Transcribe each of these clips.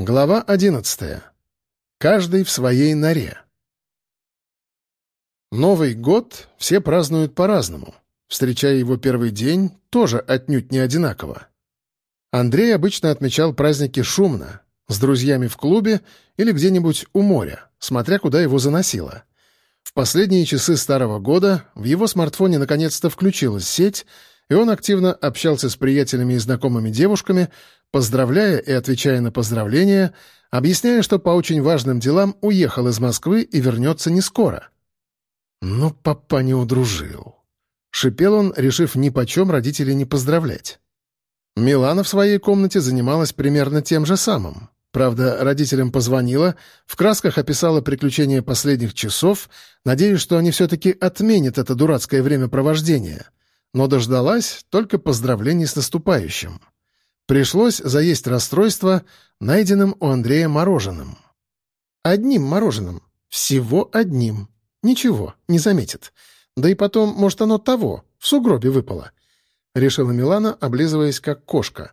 Глава одиннадцатая. Каждый в своей норе. Новый год все празднуют по-разному. Встречая его первый день, тоже отнюдь не одинаково. Андрей обычно отмечал праздники шумно, с друзьями в клубе или где-нибудь у моря, смотря куда его заносило. В последние часы старого года в его смартфоне наконец-то включилась сеть, и он активно общался с приятелями и знакомыми девушками, поздравляя и отвечая на поздравления, объясняя, что по очень важным делам уехал из Москвы и вернется не скоро. «Ну, папа не удружил», — шипел он, решив ни почем родителей не поздравлять. Милана в своей комнате занималась примерно тем же самым. Правда, родителям позвонила, в красках описала приключения последних часов, надеясь, что они все-таки отменят это дурацкое времяпровождение. Но дождалась только поздравлений с наступающим. Пришлось заесть расстройство, найденным у Андрея мороженым. Одним мороженым. Всего одним. Ничего, не заметит. Да и потом, может, оно того, в сугробе выпало. Решила Милана, облизываясь как кошка.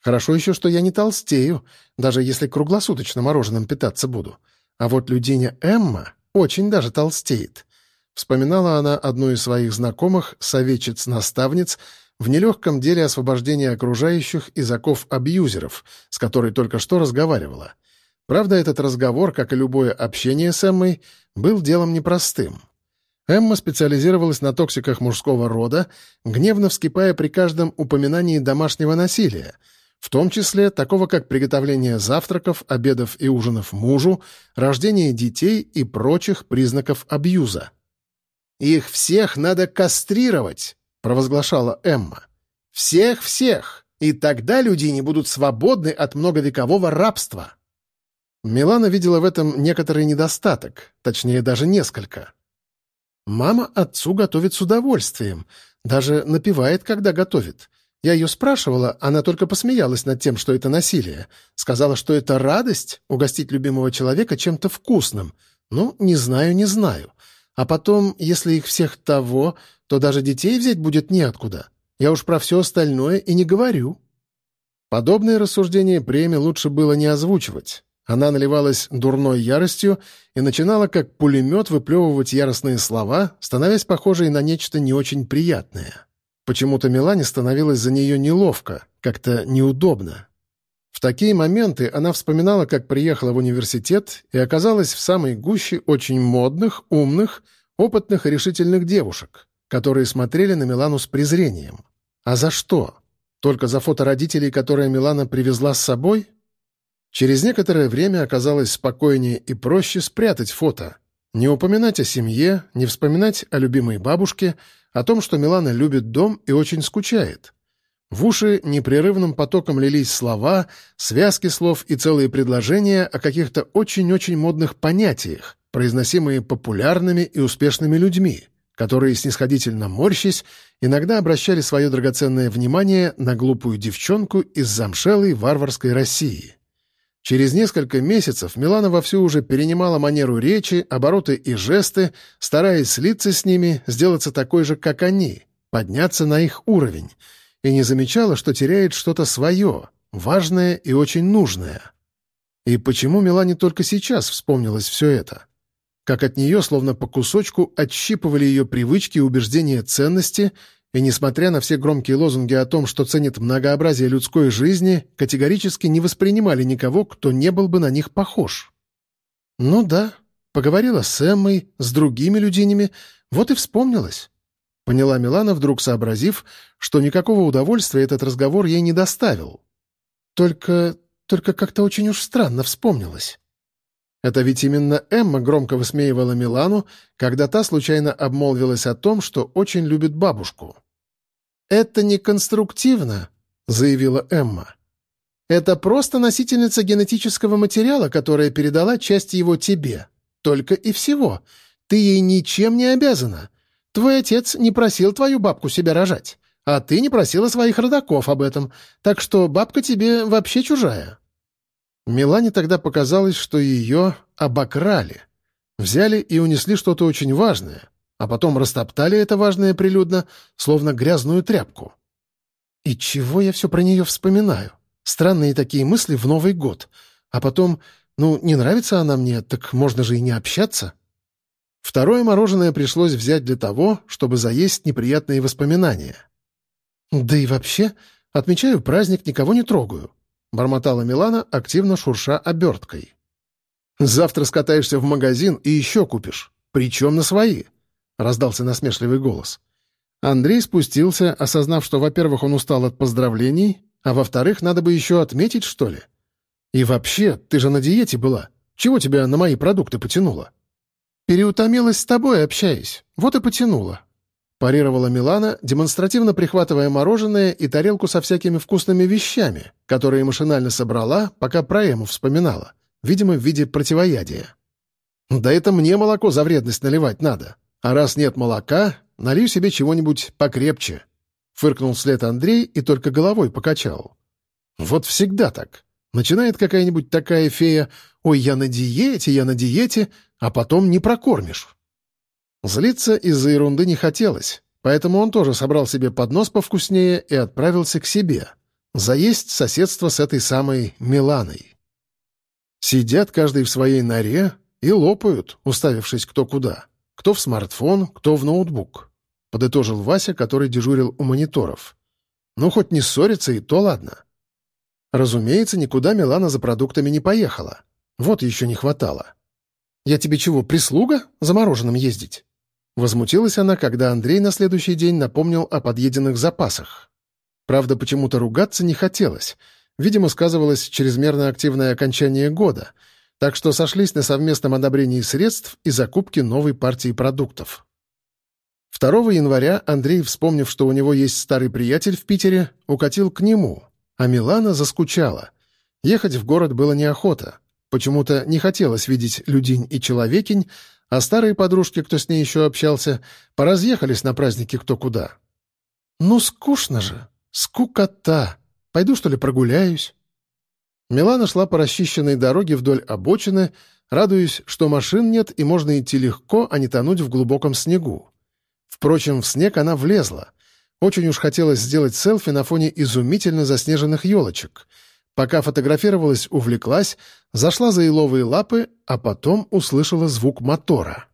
Хорошо еще, что я не толстею, даже если круглосуточно мороженым питаться буду. А вот Людиня Эмма очень даже толстеет. Вспоминала она одну из своих знакомых, советчиц-наставниц, в нелегком деле освобождения окружающих из оков абьюзеров, с которой только что разговаривала. Правда, этот разговор, как и любое общение с Эммой, был делом непростым. Эмма специализировалась на токсиках мужского рода, гневно вскипая при каждом упоминании домашнего насилия, в том числе такого как приготовление завтраков, обедов и ужинов мужу, рождение детей и прочих признаков абьюза. «Их всех надо кастрировать!» — провозглашала Эмма. «Всех-всех! И тогда люди не будут свободны от многовекового рабства!» Милана видела в этом некоторый недостаток, точнее, даже несколько. Мама отцу готовит с удовольствием, даже напевает, когда готовит. Я ее спрашивала, она только посмеялась над тем, что это насилие. Сказала, что это радость — угостить любимого человека чем-то вкусным. Ну, не знаю, не знаю. А потом, если их всех того, то даже детей взять будет неоткуда. Я уж про все остальное и не говорю». Подобные рассуждения премии лучше было не озвучивать. Она наливалась дурной яростью и начинала как пулемет выплевывать яростные слова, становясь похожей на нечто не очень приятное. Почему-то Милане становилось за нее неловко, как-то неудобно. Такие моменты она вспоминала, как приехала в университет и оказалась в самой гуще очень модных, умных, опытных и решительных девушек, которые смотрели на Милану с презрением. А за что? Только за фото родителей, которые Милана привезла с собой? Через некоторое время оказалось спокойнее и проще спрятать фото. Не упоминать о семье, не вспоминать о любимой бабушке, о том, что Милана любит дом и очень скучает. В уши непрерывным потоком лились слова, связки слов и целые предложения о каких-то очень-очень модных понятиях, произносимые популярными и успешными людьми, которые, снисходительно морщись, иногда обращали свое драгоценное внимание на глупую девчонку из замшелой варварской России. Через несколько месяцев Милана вовсю уже перенимала манеру речи, обороты и жесты, стараясь слиться с ними, сделаться такой же, как они, подняться на их уровень — и не замечала, что теряет что-то свое, важное и очень нужное. И почему Милане только сейчас вспомнилось все это? Как от нее, словно по кусочку, отщипывали ее привычки и убеждения ценности, и, несмотря на все громкие лозунги о том, что ценит многообразие людской жизни, категорически не воспринимали никого, кто не был бы на них похож. Ну да, поговорила с Эммой, с другими людьми, вот и вспомнилась. — поняла Милана, вдруг сообразив, что никакого удовольствия этот разговор ей не доставил. «Только... только как-то очень уж странно вспомнилось». Это ведь именно Эмма громко высмеивала Милану, когда та случайно обмолвилась о том, что очень любит бабушку. «Это не конструктивно», — заявила Эмма. «Это просто носительница генетического материала, которая передала часть его тебе. Только и всего. Ты ей ничем не обязана. Твой отец не просил твою бабку себя рожать, а ты не просила своих родаков об этом, так что бабка тебе вообще чужая». Милане тогда показалось, что ее обокрали. Взяли и унесли что-то очень важное, а потом растоптали это важное прилюдно, словно грязную тряпку. И чего я все про нее вспоминаю? Странные такие мысли в Новый год. А потом, ну, не нравится она мне, так можно же и не общаться. Второе мороженое пришлось взять для того, чтобы заесть неприятные воспоминания. «Да и вообще, отмечаю праздник, никого не трогаю», — бормотала Милана, активно шурша оберткой. «Завтра скатаешься в магазин и еще купишь. Причем на свои», — раздался насмешливый голос. Андрей спустился, осознав, что, во-первых, он устал от поздравлений, а во-вторых, надо бы еще отметить, что ли. И вообще, ты же на диете была. Чего тебя на мои продукты потянуло? Переутомилась с тобой, общаясь. Вот и потянуло. Парировала Милана, демонстративно прихватывая мороженое и тарелку со всякими вкусными вещами, которые машинально собрала, пока про Эму вспоминала, видимо, в виде противоядия. «Да это мне молоко за вредность наливать надо. А раз нет молока, налью себе чего-нибудь покрепче». Фыркнул вслед Андрей и только головой покачал. «Вот всегда так. Начинает какая-нибудь такая фея «Ой, я на диете, я на диете», а потом не прокормишь. Злиться из-за ерунды не хотелось, поэтому он тоже собрал себе поднос повкуснее и отправился к себе. Заесть соседство с этой самой Миланой. Сидят каждый в своей норе и лопают, уставившись кто куда. Кто в смартфон, кто в ноутбук. Подытожил Вася, который дежурил у мониторов. Ну, хоть не ссориться, и то ладно. Разумеется, никуда Милана за продуктами не поехала. Вот еще не хватало. «Я тебе чего, прислуга? За мороженым ездить?» Возмутилась она, когда Андрей на следующий день напомнил о подъеденных запасах. Правда, почему-то ругаться не хотелось. Видимо, сказывалось чрезмерно активное окончание года, так что сошлись на совместном одобрении средств и закупке новой партии продуктов. 2 января Андрей, вспомнив, что у него есть старый приятель в Питере, укатил к нему, а Милана заскучала. Ехать в город было неохота. Почему-то не хотелось видеть Людинь и Человекинь, а старые подружки, кто с ней еще общался, поразъехались на праздники кто куда. «Ну, скучно же! Скукота! Пойду, что ли, прогуляюсь?» Милана шла по расчищенной дороге вдоль обочины, радуясь, что машин нет и можно идти легко, а не тонуть в глубоком снегу. Впрочем, в снег она влезла. Очень уж хотелось сделать селфи на фоне изумительно заснеженных елочек — Пока фотографировалась, увлеклась, зашла за еловые лапы, а потом услышала звук мотора.